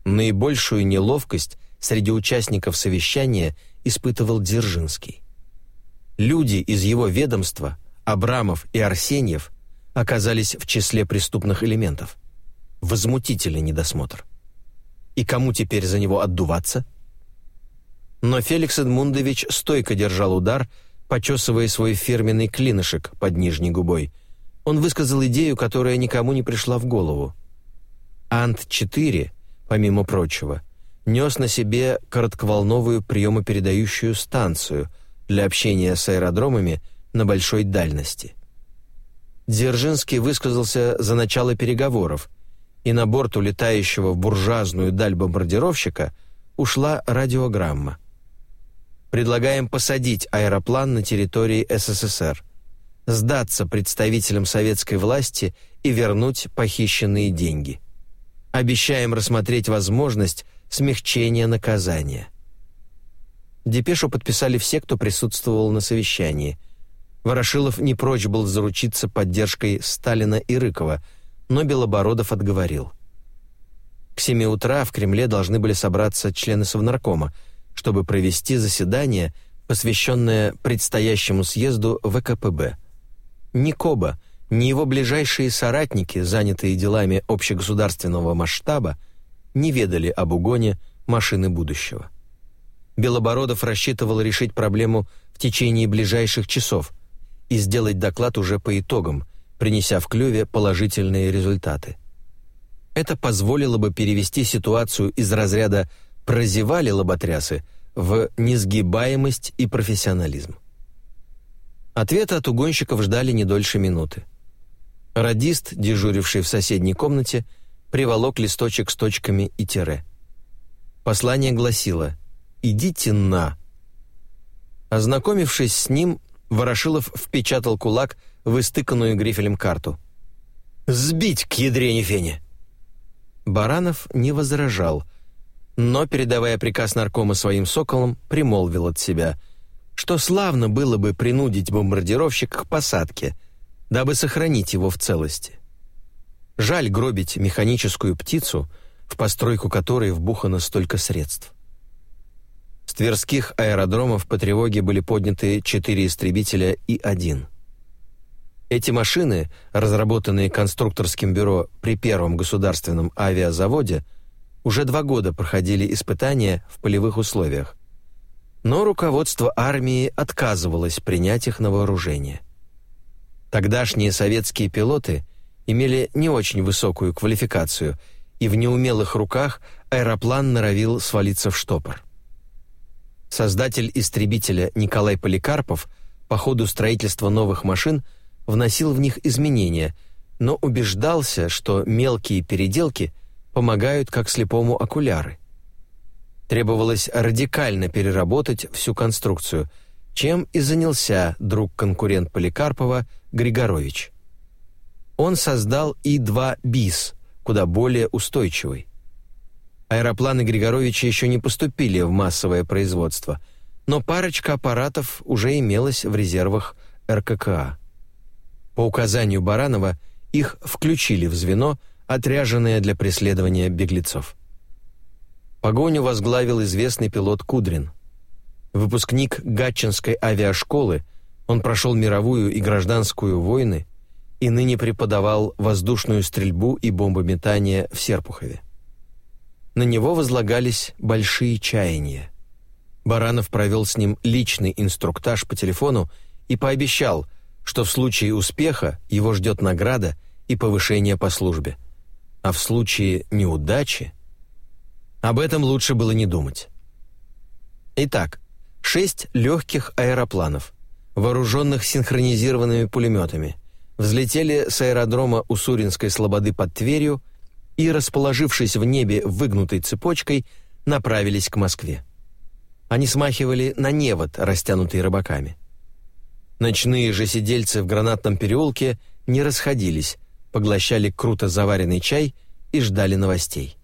Наибольшую неловкость среди участников совещания испытывал Дзержинский. Люди из его ведомства, Абрамов и Арсеньев, оказались в числе преступных элементов. Возмутительный недосмотр. И кому теперь за него отдуваться? Но Феликс Эдмундович стойко держал удар, почесывая свой фирменный клинышек под нижней губой. Он высказал идею, которая никому не пришла в голову. Ант-4, помимо прочего, нес на себе коротковолновую приемопередающую станцию для общения с аэродромами на большой дальности – Дзержинский высказался за начало переговоров, и на борт улетающего в буржуазную даль бомбардировщика ушла радиограмма. Предлагаем посадить аэроплан на территории СССР, сдаться представителям советской власти и вернуть похищенные деньги. Обещаем рассмотреть возможность смягчения наказания. Депешу подписали все, кто присутствовал на совещании – Ворошилов не прочь был заручиться поддержкой Сталина и Рыкова, но Белобородов отговорил. К семи утра в Кремле должны были собраться члены Совнаркома, чтобы провести заседание, посвященное предстоящему съезду ВКПБ. Ни Коба, ни его ближайшие соратники, занятые делами общегосударственного масштаба, не ведали об угоне машины будущего. Белобородов рассчитывал решить проблему в течение ближайших часов – и сделать доклад уже по итогам, принеся в клюве положительные результаты. Это позволило бы перевести ситуацию из разряда «прозевали лоботрясы» в несгибаемость и профессионализм. Ответа от угонщиков ждали не дольше минуты. Радист, дежуривший в соседней комнате, приволок листочек с точками и тире. Послание гласило «Идите на». Ознакомившись с ним, Ворошилов впечатал кулак в истыканную грифелем карту. «Сбить к ядрене фене!» Баранов не возражал, но, передавая приказ наркома своим соколам, примолвил от себя, что славно было бы принудить бомбардировщик к посадке, дабы сохранить его в целости. Жаль гробить механическую птицу, в постройку которой вбухано столько средств. С Тверских аэродромов по тревоге были подняты четыре истребителя и один. Эти машины, разработанные конструкторским бюро при Первом государственном авиазаводе, уже два года проходили испытания в полевых условиях. Но руководство армии отказывалось принять их на вооружение. Тогдашние советские пилоты имели не очень высокую квалификацию, и в неумелых руках аэроплан норовил свалиться в штопор. Создатель истребителя Николай Поликарпов по ходу строительства новых машин вносил в них изменения, но убеждался, что мелкие переделки помогают как слепому окуляры. Требовалось радикально переработать всю конструкцию, чем и занялся друг-конкурент Поликарпова Григорович. Он создал И-2 БИС, куда более устойчивый. Аэропланы Григоровича еще не поступили в массовое производство, но парочка аппаратов уже имелась в резервах РККА. По указанию Баранова их включили в звено, отряженное для преследования беглецов. Погоню возглавил известный пилот Кудрин. Выпускник Гатчинской авиашколы, он прошел мировую и гражданскую войны и ныне преподавал воздушную стрельбу и бомбометание в Серпухове на него возлагались большие чаяния. Баранов провел с ним личный инструктаж по телефону и пообещал, что в случае успеха его ждет награда и повышение по службе. А в случае неудачи об этом лучше было не думать. Итак, Шесть легких аэропланов, вооруженных синхронизированными пулеметами, взлетели с аэродрома Уссуринской слободы под Тверью и, расположившись в небе выгнутой цепочкой, направились к Москве. Они смахивали на невод, растянутый рыбаками. Ночные же сидельцы в гранатном переулке не расходились, поглощали круто заваренный чай и ждали новостей.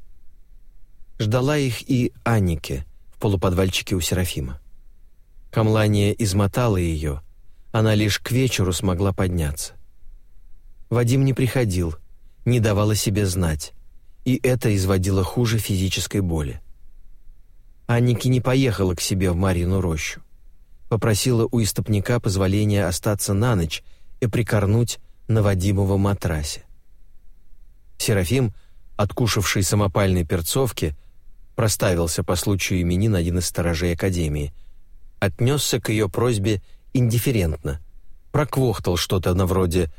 Ждала их и Аннике в полуподвальчике у Серафима. Камлания измотала ее, она лишь к вечеру смогла подняться. Вадим не приходил, не давал о себе знать, и это изводило хуже физической боли. Анники не поехала к себе в Марьину рощу. Попросила у истопника позволения остаться на ночь и прикорнуть на Вадимовом матрасе. Серафим, откушавший самопальной перцовки, проставился по случаю именин один из сторожей Академии, отнесся к ее просьбе индифферентно, проквохтал что-то на вроде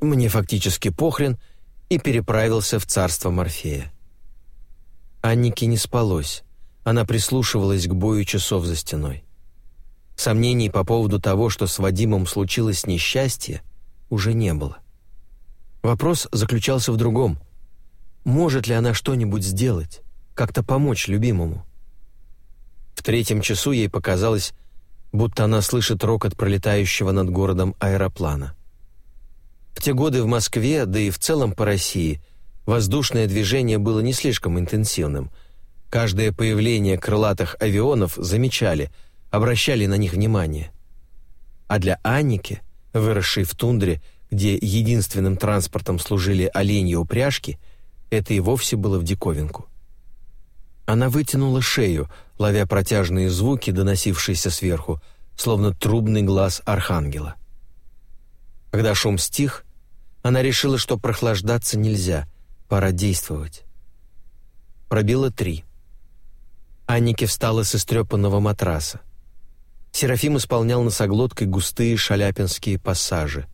«мне фактически похрен» и переправился в царство Морфея. Аннике не спалось, она прислушивалась к бою часов за стеной. Сомнений по поводу того, что с Вадимом случилось несчастье, уже не было. Вопрос заключался в другом. Может ли она что-нибудь сделать? как-то помочь любимому. В третьем часу ей показалось, будто она слышит рокот пролетающего над городом аэроплана. В те годы в Москве, да и в целом по России, воздушное движение было не слишком интенсивным. Каждое появление крылатых авионов замечали, обращали на них внимание. А для Анники, выросшей в тундре, где единственным транспортом служили оленьи упряжки, это и вовсе было в диковинку. Она вытянула шею, ловя протяжные звуки, доносившиеся сверху, словно трубный глаз архангела. Когда шум стих, она решила, что прохлаждаться нельзя, пора действовать. Пробило три. Аннике встала с истрепанного матраса. Серафим исполнял носоглоткой густые шаляпинские пассажи.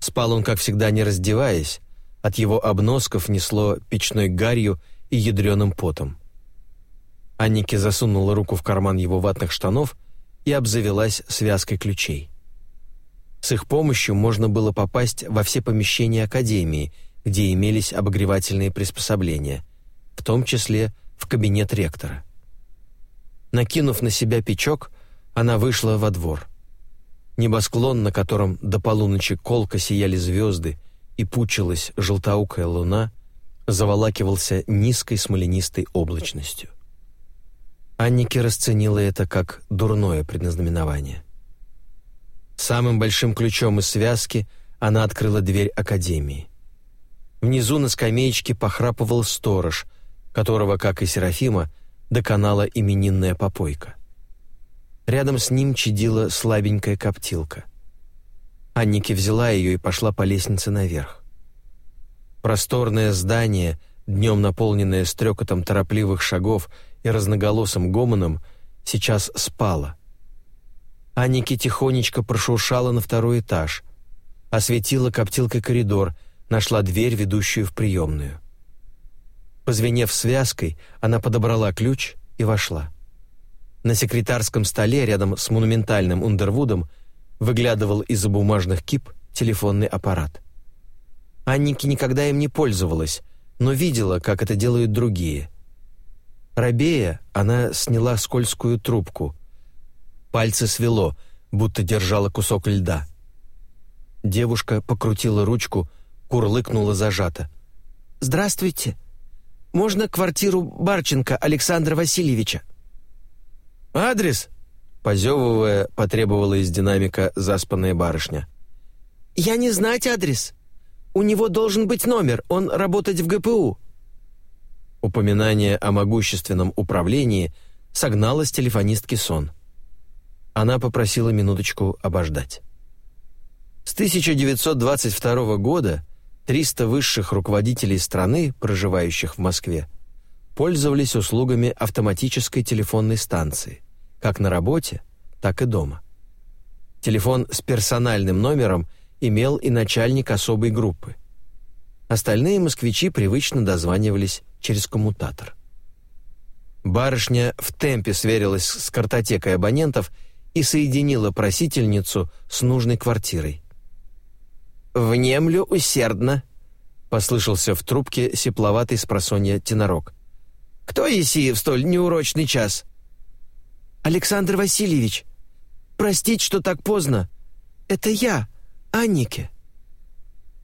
Спал он, как всегда, не раздеваясь, от его обносков несло печной гарью и ядреным потом. Аннике засунула руку в карман его ватных штанов и обзавелась связкой ключей. С их помощью можно было попасть во все помещения академии, где имелись обогревательные приспособления, в том числе в кабинет ректора. Накинув на себя печок, она вышла во двор. Небосклон, на котором до полуночи колко сияли звезды и пучилась желтоукая луна, заволакивался низкой смоленистой облачностью. Анники расценила это как дурное предназнаменование. Самым большим ключом из связки она открыла дверь академии. Внизу на скамеечке похрапывал сторож, которого, как и Серафима, доконала именинная попойка. Рядом с ним чадила слабенькая коптилка. Анники взяла ее и пошла по лестнице наверх. Просторное здание, днем наполненное стрекотом торопливых шагов и разноголосым гомоном сейчас спала. Анники тихонечко прошуршала на второй этаж, осветила коптилкой коридор, нашла дверь, ведущую в приемную. Позвенев связкой, она подобрала ключ и вошла. На секретарском столе рядом с монументальным Ундервудом выглядывал из-за бумажных кип телефонный аппарат. Анники никогда им не пользовалась, но видела, как это делают другие. Робея, она сняла скользкую трубку. Пальцы свело, будто держала кусок льда. Девушка покрутила ручку, курлыкнула зажато. «Здравствуйте. Можно квартиру Барченко Александра Васильевича?» «Адрес?» — позевывая, потребовала из динамика заспанная барышня. «Я не знать адрес. У него должен быть номер, он работать в ГПУ». Упоминание о могущественном управлении согнало с телефонистки сон. Она попросила минуточку обождать. С 1922 года 300 высших руководителей страны, проживающих в Москве, пользовались услугами автоматической телефонной станции, как на работе, так и дома. Телефон с персональным номером имел и начальник особой группы. Остальные москвичи привычно дозванивались через коммутатор. Барышня в темпе сверилась с картотекой абонентов и соединила просительницу с нужной квартирой. «Внемлю усердно», — послышался в трубке сепловатый спросонья тенорок. «Кто еси в столь неурочный час?» «Александр Васильевич, простить, что так поздно. Это я, Аннике».